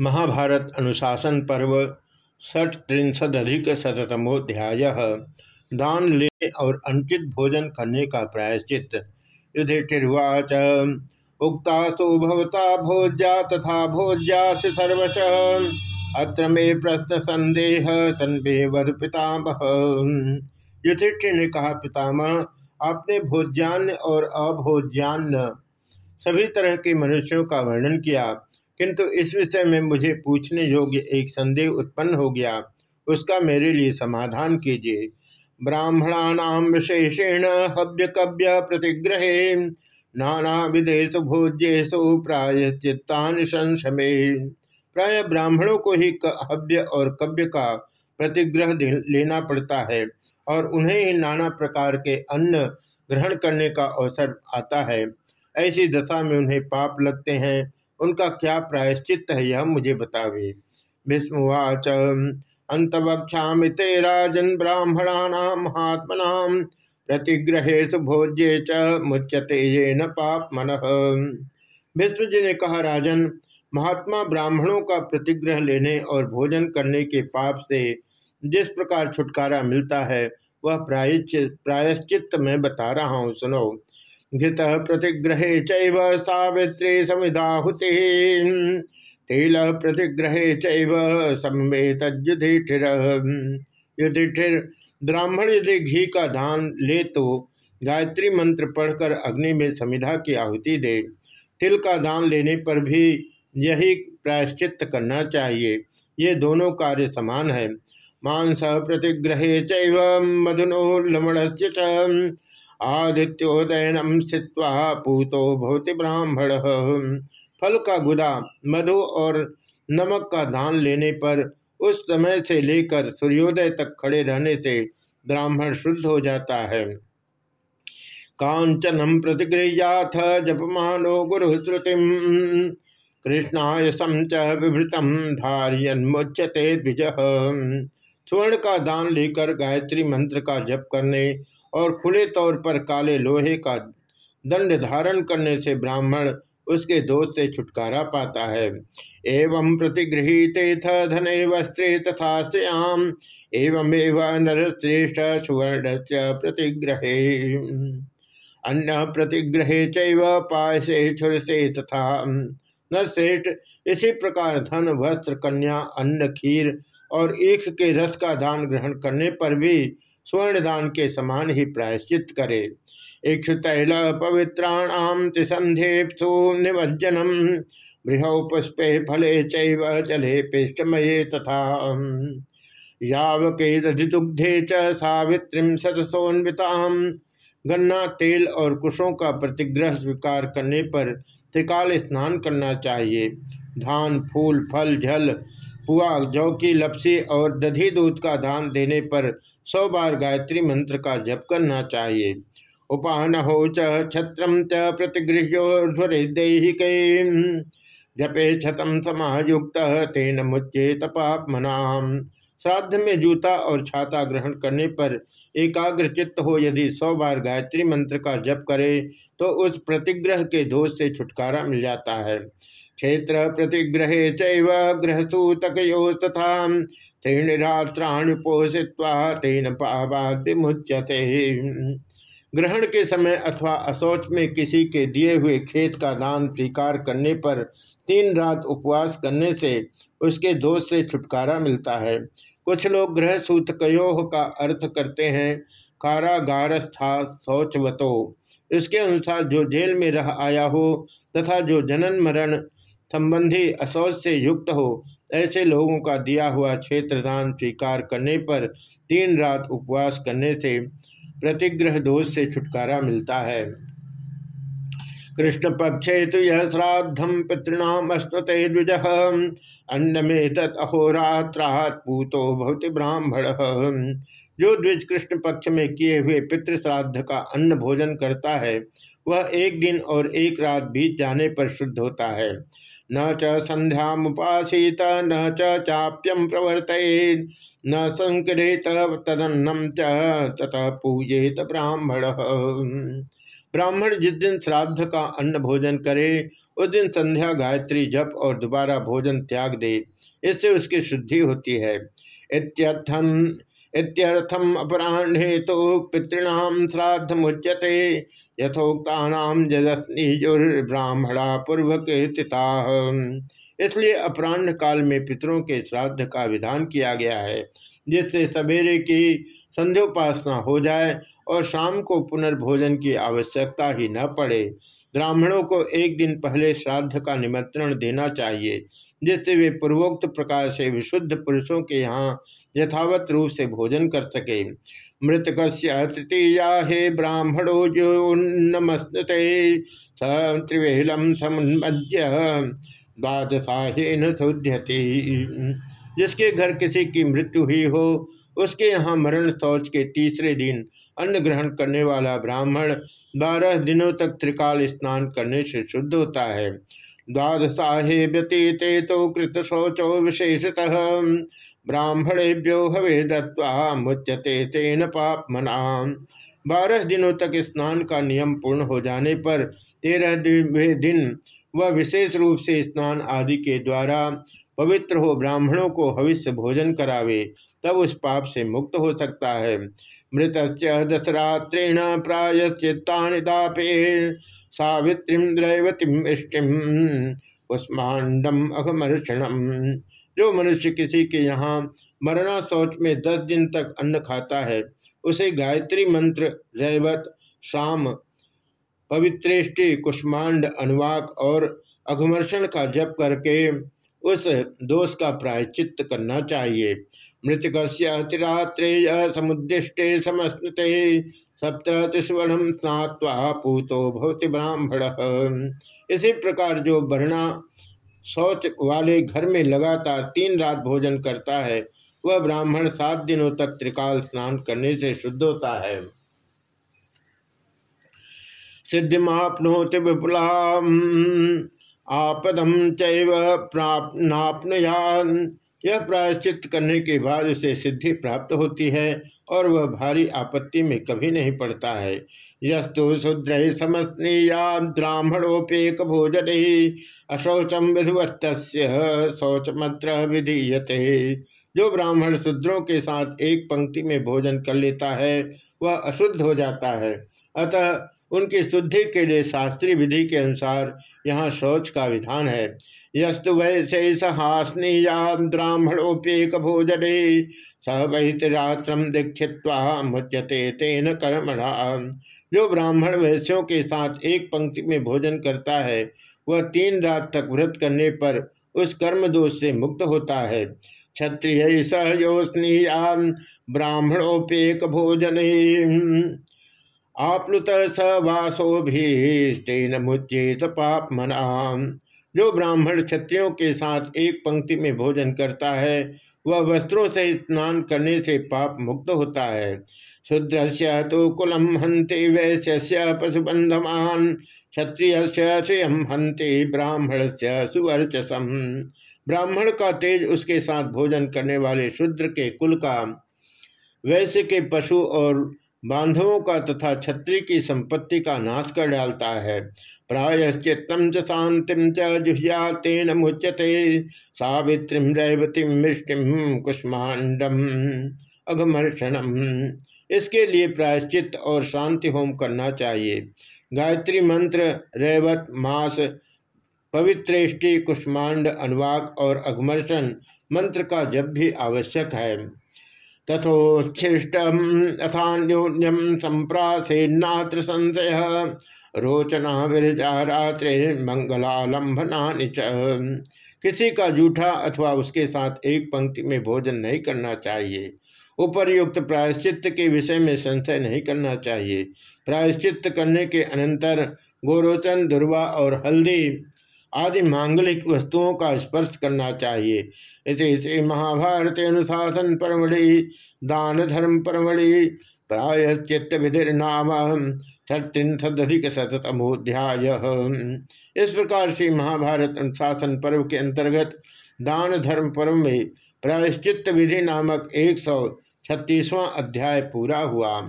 महाभारत अनुशासन पर्व षट्त्रिंशदधिक शतमोध्याय दान लेने और अनुचित भोजन करने का प्रायश्चित। युधिष्ठिर्वाच उक्ता भोज्या तथा भोज्या सर्वश। अत्र मे प्रश्न संदेह तन्वे वध पितामह। युधिष्ठिर ने कहा, पितामह, आपने भोज्यान्न और अभोज्यान्न सभी तरह के मनुष्यों का वर्णन किया। किंतु इस विषय में मुझे पूछने योग्य एक संदेह उत्पन्न हो गया। उसका मेरे लिए समाधान कीजिए। ब्राह्मणानाम विशेषेण हव्य कव्य प्रतिग्रहे नाना विदेश भोज्येशु प्राय चित्तान संशमे। प्राय ब्राह्मणों को ही हव्य और कव्य का प्रतिग्रह लेना पड़ता है और उन्हें ही नाना प्रकार के अन्न ग्रहण करने का अवसर आता है। ऐसी दशा में उन्हें पाप लगते हैं। उनका क्या प्रायश्चित है यह मुझे बतावे। भीष्मवाच अंतवक्षा ते राजन ब्राह्मणा महात्मना प्रतिग्रहेश भोज्ये च मुच्यते ये न पाप मन भीष्म जी ने कहा, राजन, महात्मा ब्राह्मणों का प्रतिग्रह लेने और भोजन करने के पाप से जिस प्रकार छुटकारा मिलता है, वह प्रायश्चित प्रायश्चित मैं बता रहा हूँ, सुनो। घृत प्रतिग्रहे चैव सावित्री समिधाहुति तेल प्रतिग्रहे चैव युधिष्ठिर युधिष्ठिर, ब्राह्मण यदि घी का दान ले तो गायत्री मंत्र पढ़कर अग्नि में समिधा की आहुति दे। तिल का दान लेने पर भी यही प्रायश्चित करना चाहिए। ये दोनों कार्य समान है। मांस प्रतिग्रहे चैव मधुनोलमण आदित्योदयनम स्थित्वा पूतो भवति ब्राह्मण। फल का गुदा, मधु और नमक का दान लेने पर उस समय से लेकर सूर्योदय तक खड़े रहने से ब्राह्मण शुद्ध हो जाता है। कांचनम प्रतिगृहयाथ जपमानो गुरु श्रुतिम कृष्णाय समच विभृतम धारियन मुच्यते द्विज। स्वर्ण का दान लेकर गायत्री मंत्र का जप करने और खुले तौर पर काले लोहे का दंड धारण करने से ब्राह्मण उसके दोष से छुटकारा पाता है। एवं प्रतिगृहित धन वस्त्रे तथा श्रेयाम एवं एवं नरश्रेष्ठ सुवर्ण से प्रतिग्रहे। अन्न प्रतिग्रहे चैव छुरसे तथा नरश्रेष्ठ। इसी प्रकार धन, वस्त्र, कन्या, अन्न, खीर और एक के रस का दान ग्रहण करने पर भी स्वर्ण दान के समान ही प्रायश्चित करे। इक्षु तैल पवित्राणाम त्रिसंधेप्सु निवज्जनम बृह पुष्पे फले चैव चले पिष्टमये तथा। यावके दुग्धे च सतसोन्विताम गन्ना, तेल और कुशों का प्रतिग्रह स्वीकार करने पर त्रिकाल स्नान करना चाहिए। धान, फूल, फल, जल, पुआ, जौ की लपसी और दधी दूध का दान देने पर सौ बार गायत्री मंत्र का जप करना चाहिए। उपान हो चत्र च प्रतिगृह्योर्ध्वरिदेहिक। जपे छतम समायुक्त तेन मुच्चेत मनाम श्राद्ध में जूता और छाता ग्रहण करने पर एकाग्र चित्त हो यदि सौ बार गायत्री मंत्र का जप करे तो उस प्रतिग्रह के दोष से छुटकारा मिल जाता है। क्षेत्र प्रतिग्रहे चैव ग्रहसूतक तथा त्रीणिरात्राणि पोषित्वा तेन विमुच्यते ग्रहण के समय अथवा असौच में किसी के दिए हुए खेत का दान स्वीकार करने पर तीन रात उपवास करने से उसके दोष से छुटकारा मिलता है। कुछ लोग ग्रह सूतकयोह का अर्थ करते हैं, कारागारस्था शौचवतो। इसके अनुसार जो जेल में रह आया हो तथा जो जनन मरण संबंधी असौच से युक्त हो, ऐसे लोगों का दिया हुआ क्षेत्रदान स्वीकार करने पर तीन रात उपवास करने से प्रतिग्रह दोष से छुटकारा मिलता है। कृष्ण पक्षे तो यह श्राद्धम पितृणाम अस्तुते द्विज अन्न में तत् अहोरात्रात पूतो भवति ब्राह्मण। जो द्विज कृष्ण पक्ष में किए हुए पितृ श्राद्ध का अन्न भोजन करता है, वह एक दिन और एक रात बीत जाने पर शुद्ध होता है। न च संध्या मुसीत न चाप्यम प्रवर्त न संकृत तदन्नम च ततः पूजेत ब्राह्मण। ब्राह्मण जिस दिन श्राद्ध का अन्न भोजन करे, उस दिन संध्या गायत्री जप और दोबारा भोजन त्याग दे, इससे उसकी शुद्धि होती है। इत्यर्थम इत्यर्थम अपराह्ने तो पितृणाम श्राद्ध मुच्यते यथोक्ता जजस्नीजुर्ब्राह्मणा पूर्व के इसलिए अपराह्न काल में पितरों के श्राद्ध का विधान किया गया है, जिससे सवेरे की संध्योपासना हो जाए और शाम को पुनर्भोजन की आवश्यकता ही न पड़े। ब्राह्मणों को एक दिन पहले श्राद्ध का निमंत्रण देना चाहिए, जिससे वे पूर्वोक्त प्रकार से विशुद्ध पुरुषों के यहाँ यथावत रूप से भोजन कर सके। मृतक तृतीया हे ब्राह्मणो जो नमस्ते त्रिवेलम समुन्मज्य, द्वादशाहेन शुद्ध्यति जिसके घर किसी की मृत्यु हुई हो उसके यहाँ मरण शौच के तीसरे दिन अन्न ग्रहण करने वाला ब्राह्मण बारह दिनों तक त्रिकाल स्नान करने से शुद्ध होता है। द्वादशाहे व्यतीते तो कृत शौचो विशेषतः। ब्राह्मणेभ्यो हवे दत्वा मुच्यते तेन पाप मना बारह दिनों तक स्नान का नियम पूर्ण हो जाने पर तेरह दिन वह विशेष रूप से स्नान आदि के द्वारा पवित्र हो, ब्राह्मणों को हविष्य भोजन करावे, तब उस पाप से मुक्त हो सकता है। मृत दशरात्रेण प्रायश्चित्ता दापे सावित्री द्रैवतीम इष्टिम अघमर्षणम। जो मनुष्य किसी के यहाँ मरना शौच में दस दिन तक अन्न खाता है, उसे गायत्री मंत्र, रैवत, शाम, पवित्रेष्टि, कुष्मांड, अनुवाक और अघमर्षण का जप करके उस दोष का प्रायश्चित करना चाहिए। मृतक अतिरात्रेय समुदिष्टे समस्ते सप्ततिस्वर्णम स्नात्वा पूतो भवति ब्राह्मण। इसी प्रकार जो वर्णा शौच वाले घर में लगातार तीन रात भोजन करता है, वह ब्राह्मण सात दिनों तक त्रिकाल स्नान करने से शुद्ध होता है। सिद्धिमापनोति विपुला आपदम चैव यह प्रायश्चित करने के बाद उसे सिद्धि प्राप्त होती है और वह भारी आपत्ति में कभी नहीं पड़ता है। यस्तु शुद्र शूद्र समस्नीया ब्राह्मणोपेक भोजन ही अशौचम विधिवत शौचमत्र विधीयते। जो ब्राह्मण शूद्रों के साथ एक पंक्ति में भोजन कर लेता है, वह अशुद्ध हो जाता है। अतः उनकी शुद्धि के लिए शास्त्रीय विधि के अनुसार यहाँ शौच का विधान है। यस्तु वैसे सहासनीया ब्राह्मणोपेक भोजने सवहितरात्रम दीक्षित्वा मुच्यते तेन कर्मणा। जो ब्राह्मण वैश्यों के साथ एक पंक्ति में भोजन करता है, वह तीन रात तक व्रत करने पर उस कर्म दोष से मुक्त होता है। क्षत्रिय सहयोस्नीया ब्राह्मणोपेक भोजन। आप्लुत स वासो भी तेन मुच्येत पाप मना जो ब्राह्मण क्षत्रियों के साथ एक पंक्ति में भोजन करता है, वह वस्त्रों से स्नान करने से पाप मुक्त होता है। शुद्र से तो कुलम हंते वैश्य पशुबंधमान क्षत्रिय स्वयं हंते ब्राह्मण से सुवर्चसम। ब्राह्मण का तेज उसके साथ भोजन करने वाले शुद्र के कुल का, वैश्य के पशु और बांधवों का तथा छत्री की संपत्ति का नाश कर डालता है। प्रायश्चित्तम च शांतिम च जुह्या तेन मुच्यते सावित्रीम रैवतीम मृष्टिम कुष्मांडम अघमर्षणम। इसके लिए प्रायश्चित और शांति होम करना चाहिए। गायत्री मंत्र, रैवत, मास, पवित्रेष्टि कुष्मांड अनुवाक और अघमर्षण मंत्र का जब भी आवश्यक है। तथोच्छिष्टम अथान्योन्यम संप्रासेन्नात्र संशय। रोचना विरजा रात्रि मंगलालंबना किसी का जूठा अथवा उसके साथ एक पंक्ति में भोजन नहीं करना चाहिए। उपर्युक्त प्रायश्चित के विषय में संशय नहीं करना चाहिए। प्रायश्चित करने के अनंतर गोरोचन, दुर्वा और हल्दी आदि मांगलिक वस्तुओं का स्पर्श करना चाहिए। इति श्री महाभारत अनुशासन परमढ़ि दान धर्म परमढ़ि प्राय प्रायश्चित विधिर्नाम छत्रिशदिक शतमोध्याय इस प्रकार से महाभारत अनुशासन पर्व के अंतर्गत दान धर्म पर्व में प्रायश्चित विधि नामक एक सौ छत्तीसवां अध्याय पूरा हुआ।